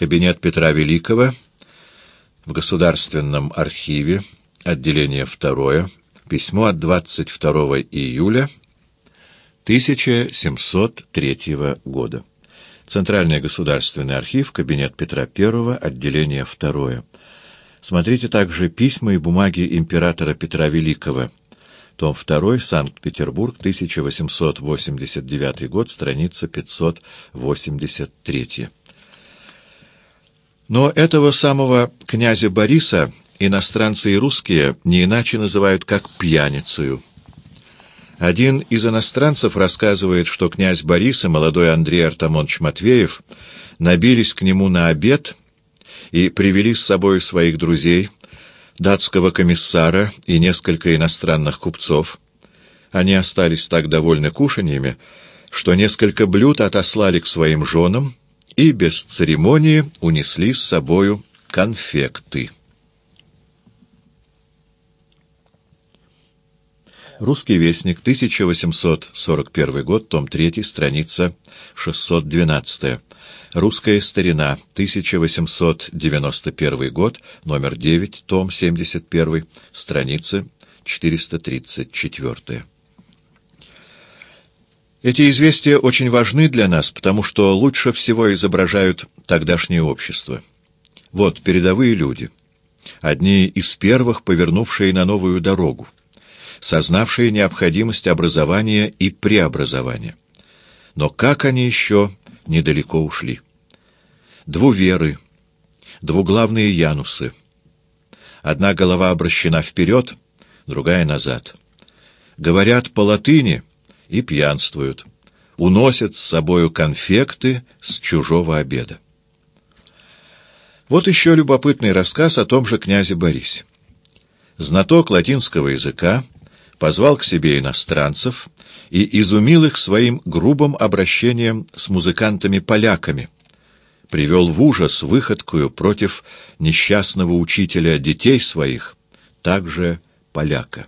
Кабинет Петра Великого в Государственном архиве, отделение 2, письмо от 22 июля 1703 года. Центральный государственный архив, кабинет Петра I, отделение 2. Смотрите также письма и бумаги императора Петра Великого. Том 2, Санкт-Петербург, 1889 год, страница 583. Но этого самого князя Бориса иностранцы и русские не иначе называют как пьяницею. Один из иностранцев рассказывает, что князь Борис и молодой Андрей Артамонович Матвеев набились к нему на обед и привели с собой своих друзей, датского комиссара и несколько иностранных купцов. Они остались так довольны кушаньями, что несколько блюд отослали к своим женам и без церемонии унесли с собою конфекты. Русский вестник, 1841 год, том 3, страница 612. Русская старина, 1891 год, номер 9, том 71, страница 434. Эти известия очень важны для нас, потому что лучше всего изображают тогдашнее общество. Вот передовые люди, одни из первых, повернувшие на новую дорогу сознавшие необходимость образования и преобразования. Но как они еще недалеко ушли? Двуверы, двуглавные янусы. Одна голова обращена вперед, другая назад. Говорят по латыни и пьянствуют. Уносят с собою конфекты с чужого обеда. Вот еще любопытный рассказ о том же князе Борисе. Знаток латинского языка позвал к себе иностранцев и изумил их своим грубым обращением с музыкантами-поляками, привел в ужас выходкую против несчастного учителя детей своих, также поляка.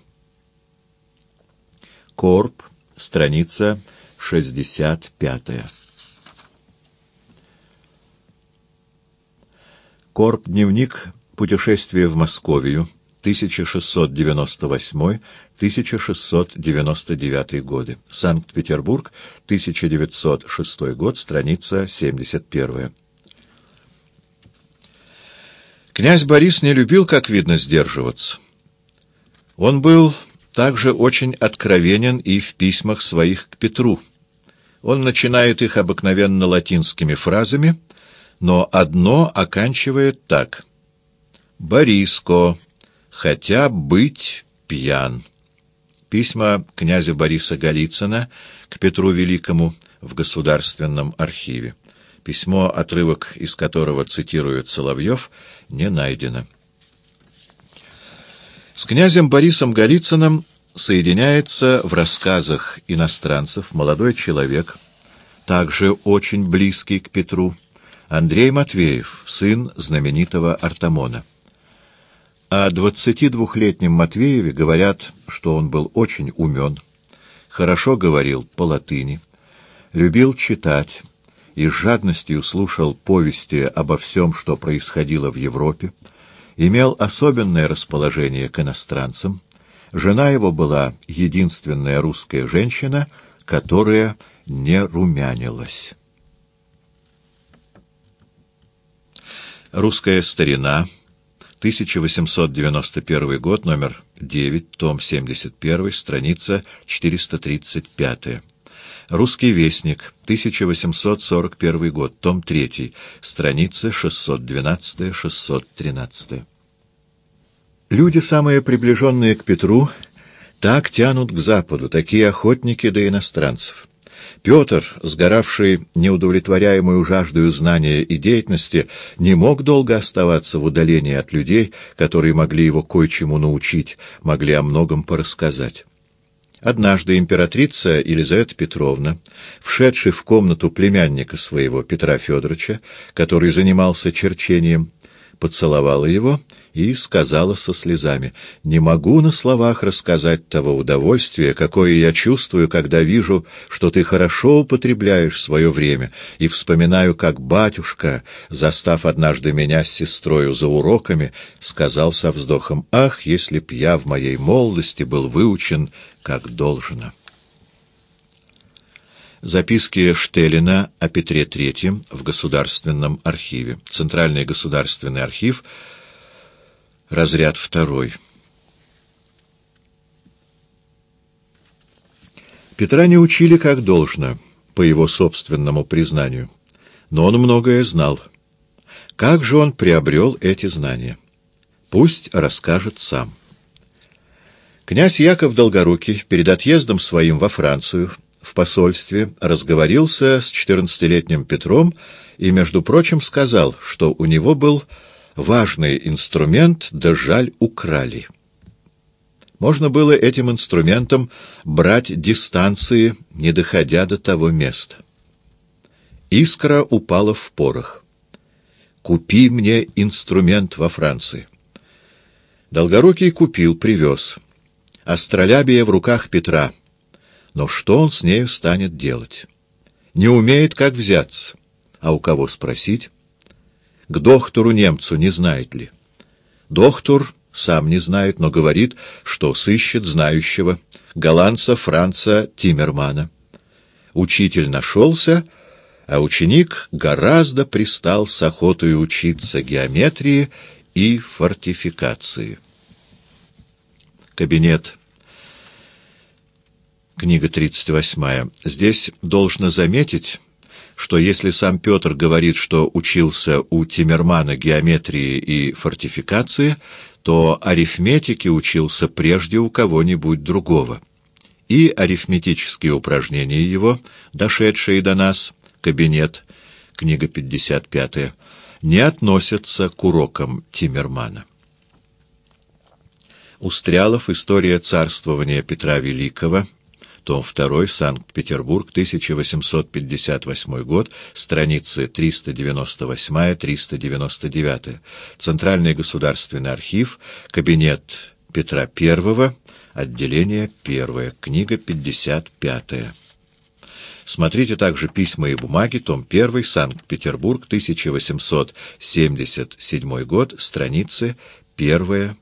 Корп, страница 65. Корп, дневник «Путешествие в Московию», 1698-1699 годы. Санкт-Петербург, 1906 год, страница 71. Князь Борис не любил, как видно, сдерживаться. Он был также очень откровенен и в письмах своих к Петру. Он начинает их обыкновенно латинскими фразами, но одно оканчивает так. «Бориско, хотя быть пьян. Письма князя Бориса Голицына к Петру Великому в Государственном архиве. Письмо, отрывок из которого цитирует Соловьев, не найдено. С князем Борисом Голицыным соединяется в рассказах иностранцев молодой человек, также очень близкий к Петру, Андрей Матвеев, сын знаменитого Артамона. О 22-летнем Матвееве говорят, что он был очень умен, хорошо говорил по латыни, любил читать и с жадностью слушал повести обо всем, что происходило в Европе, имел особенное расположение к иностранцам. Жена его была единственная русская женщина, которая не румянилась. Русская старина — 1891 год, номер 9, том 71, страница 435. Русский вестник, 1841 год, том 3, страница 612-613. Люди, самые приближенные к Петру, так тянут к западу, такие охотники до иностранцев. Петр, сгоравший неудовлетворяемую жаждою знания и деятельности, не мог долго оставаться в удалении от людей, которые могли его кое-чему научить, могли о многом порассказать. Однажды императрица Елизавета Петровна, вшедшая в комнату племянника своего Петра Федоровича, который занимался черчением, поцеловала его и сказала со слезами, «Не могу на словах рассказать того удовольствия, какое я чувствую, когда вижу, что ты хорошо употребляешь свое время, и вспоминаю, как батюшка, застав однажды меня с сестрою за уроками, сказал со вздохом, «Ах, если б я в моей молодости был выучен, как должно». Записки Штелина о Петре III в Государственном архиве. Центральный государственный архив, разряд второй. Петра не учили как должно, по его собственному признанию, но он многое знал. Как же он приобрел эти знания? Пусть расскажет сам. Князь Яков Долгорукий перед отъездом своим во Францию в посольстве разговорился с четырнадцатилетним Петром и, между прочим, сказал, что у него был важный инструмент, да жаль украли. Можно было этим инструментом брать дистанции, не доходя до того места. Искра упала в порох. «Купи мне инструмент во Франции». Долгорукий купил, привез. Астролябия в руках Петра — но что он с нею станет делать? Не умеет, как взяться. А у кого спросить? К доктору-немцу не знает ли? Доктор сам не знает, но говорит, что сыщет знающего, голландца Франца Тиммермана. Учитель нашелся, а ученик гораздо пристал с охотой учиться геометрии и фортификации. Кабинет Книга 38. Здесь должно заметить, что если сам Петр говорит, что учился у Тиммермана геометрии и фортификации, то арифметики учился прежде у кого-нибудь другого. И арифметические упражнения его, дошедшие до нас, кабинет, книга 55, не относятся к урокам Тиммермана. Устрялов. История царствования Петра Великого том 2, Санкт-Петербург, 1858 год, страницы 398-399. Центральный государственный архив, кабинет Петра I, отделение 1, книга 55. Смотрите также «Письма и бумаги», том 1, Санкт-Петербург, 1877 год, страницы 1-9.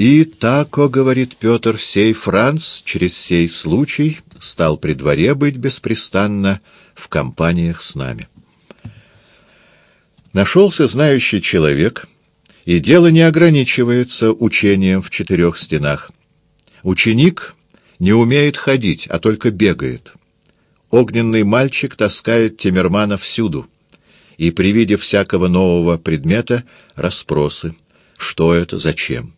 И тако, говорит Петр, сей Франц через сей случай стал при дворе быть беспрестанно в компаниях с нами. Нашелся знающий человек, и дело не ограничивается учением в четырех стенах. Ученик не умеет ходить, а только бегает. Огненный мальчик таскает Тиммермана всюду, и при виде всякого нового предмета расспросы, что это, зачем.